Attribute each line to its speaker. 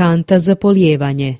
Speaker 1: kanta za polijevanje.